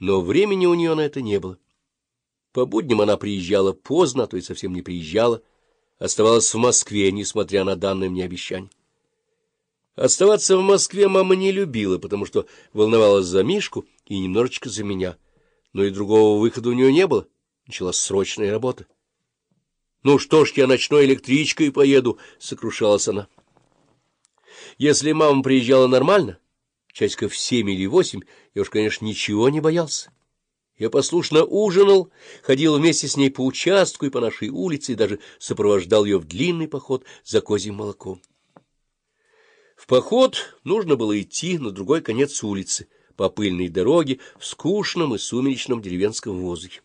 но времени у нее на это не было. По будням она приезжала поздно, а то и совсем не приезжала, оставалась в Москве, несмотря на данное мне обещание. Оставаться в Москве мама не любила, потому что волновалась за Мишку и немножечко за меня. Но и другого выхода у нее не было. Началась срочная работа. — Ну что ж, я ночной электричкой поеду, — сокрушалась она. Если мама приезжала нормально, часиков семь или восемь, я уж, конечно, ничего не боялся. Я послушно ужинал, ходил вместе с ней по участку и по нашей улице, и даже сопровождал ее в длинный поход за козьим молоком. В поход нужно было идти на другой конец улицы, по пыльной дороге, в скучном и сумеречном деревенском воздухе.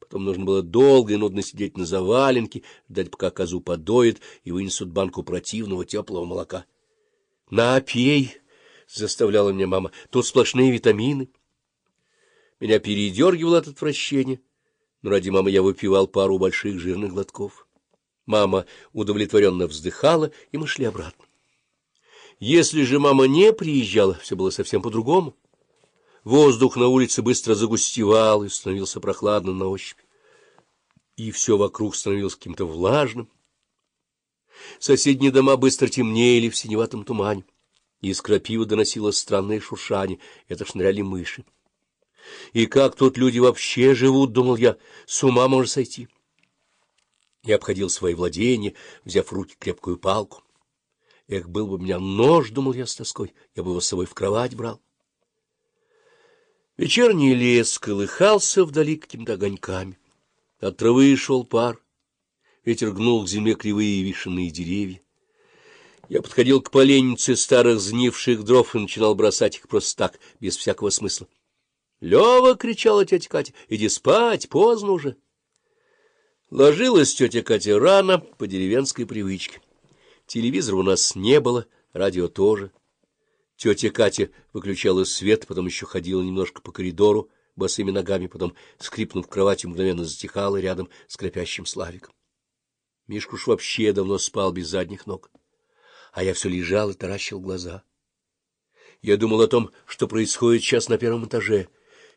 Потом нужно было долго и нудно сидеть на заваленке, ждать, пока козу подоят и вынесут банку противного теплого молока. — На, пей! — заставляла меня мама. — Тут сплошные витамины. Меня передергивало от отвращения, но ради мамы я выпивал пару больших жирных глотков. Мама удовлетворенно вздыхала, и мы шли обратно. Если же мама не приезжала, все было совсем по-другому. Воздух на улице быстро загустевал и становился прохладным на ощупь. И все вокруг становилось каким-то влажным. Соседние дома быстро темнели в синеватом тумане. Из крапивы доносилось странное шуршание. Это шныряли мыши. И как тут люди вообще живут, думал я, с ума может сойти. Я обходил свои владения, взяв в руки крепкую палку. Эх, был бы у меня нож, думал я с тоской, я бы его с собой в кровать брал. Вечерний лес колыхался вдали какими-то огоньками. От травы шел пар. Ветер гнул к земле кривые вишенные деревья. Я подходил к поленнице старых сгнивших дров и начинал бросать их просто так, без всякого смысла. — Лева! — кричала тетя Катя. — Иди спать, поздно уже. Ложилась тетя Катя рано, по деревенской привычке. Телевизора у нас не было, радио тоже. Тетя Катя выключала свет, потом еще ходила немножко по коридору, босыми ногами, потом, скрипнув кроватью, мгновенно затихала рядом с кропящим Славиком. Мишкуш вообще давно спал без задних ног, а я все лежал и таращил глаза. Я думал о том, что происходит сейчас на первом этаже,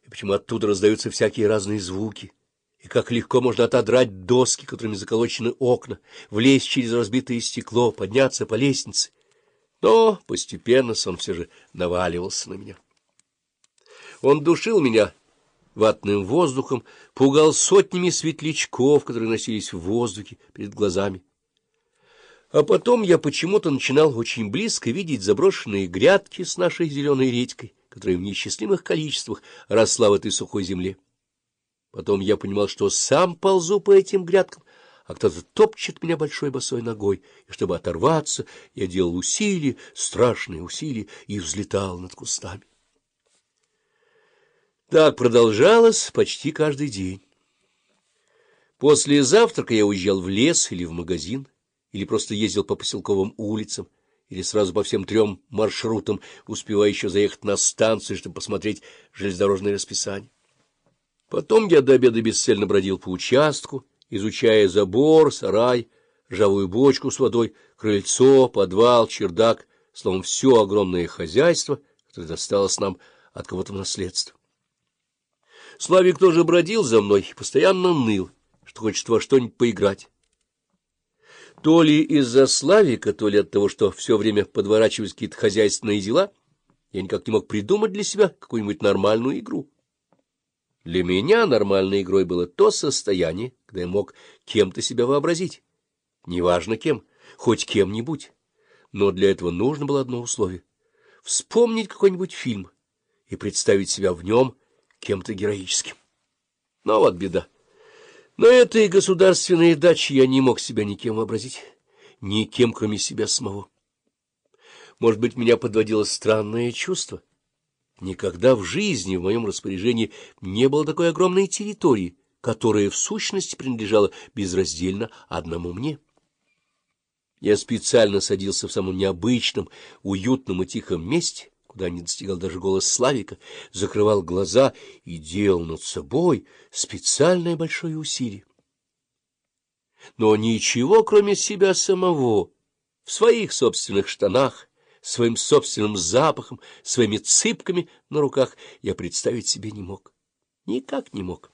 и почему оттуда раздаются всякие разные звуки, и как легко можно отодрать доски, которыми заколочены окна, влезть через разбитое стекло, подняться по лестнице. Но постепенно сон все же наваливался на меня. Он душил меня ватным воздухом, пугал сотнями светлячков, которые носились в воздухе перед глазами. А потом я почему-то начинал очень близко видеть заброшенные грядки с нашей зеленой редькой, которая в неисчислимых количествах росла в этой сухой земле. Потом я понимал, что сам ползу по этим грядкам, а кто-то топчет меня большой босой ногой, и чтобы оторваться, я делал усилия, страшные усилия, и взлетал над кустами. Так продолжалось почти каждый день. После завтрака я уезжал в лес или в магазин, или просто ездил по поселковым улицам, или сразу по всем трем маршрутам, успевая еще заехать на станцию, чтобы посмотреть железнодорожное расписание. Потом я до обеда бесцельно бродил по участку, изучая забор, сарай, ржавую бочку с водой, крыльцо, подвал, чердак, словом, все огромное хозяйство, которое досталось нам от кого-то в наследство. Славик тоже бродил за мной и постоянно ныл, что хочет во что-нибудь поиграть. То ли из-за Славика, то ли от того, что все время подворачивались какие-то хозяйственные дела, я никак не мог придумать для себя какую-нибудь нормальную игру. Для меня нормальной игрой было то состояние, когда я мог кем-то себя вообразить. Неважно кем, хоть кем-нибудь. Но для этого нужно было одно условие — вспомнить какой-нибудь фильм и представить себя в нем кем-то героическим. Но вот беда. На этой государственной даче я не мог себя никем вообразить, никем, кроме себя самого. Может быть, меня подводило странное чувство — Никогда в жизни в моем распоряжении не было такой огромной территории, которая в сущности принадлежала безраздельно одному мне. Я специально садился в самом необычном, уютном и тихом месте, куда не достигал даже голос Славика, закрывал глаза и делал над собой специальное большое усилие. Но ничего, кроме себя самого, в своих собственных штанах, своим собственным запахом, своими цыпками на руках я представить себе не мог. никак не мог.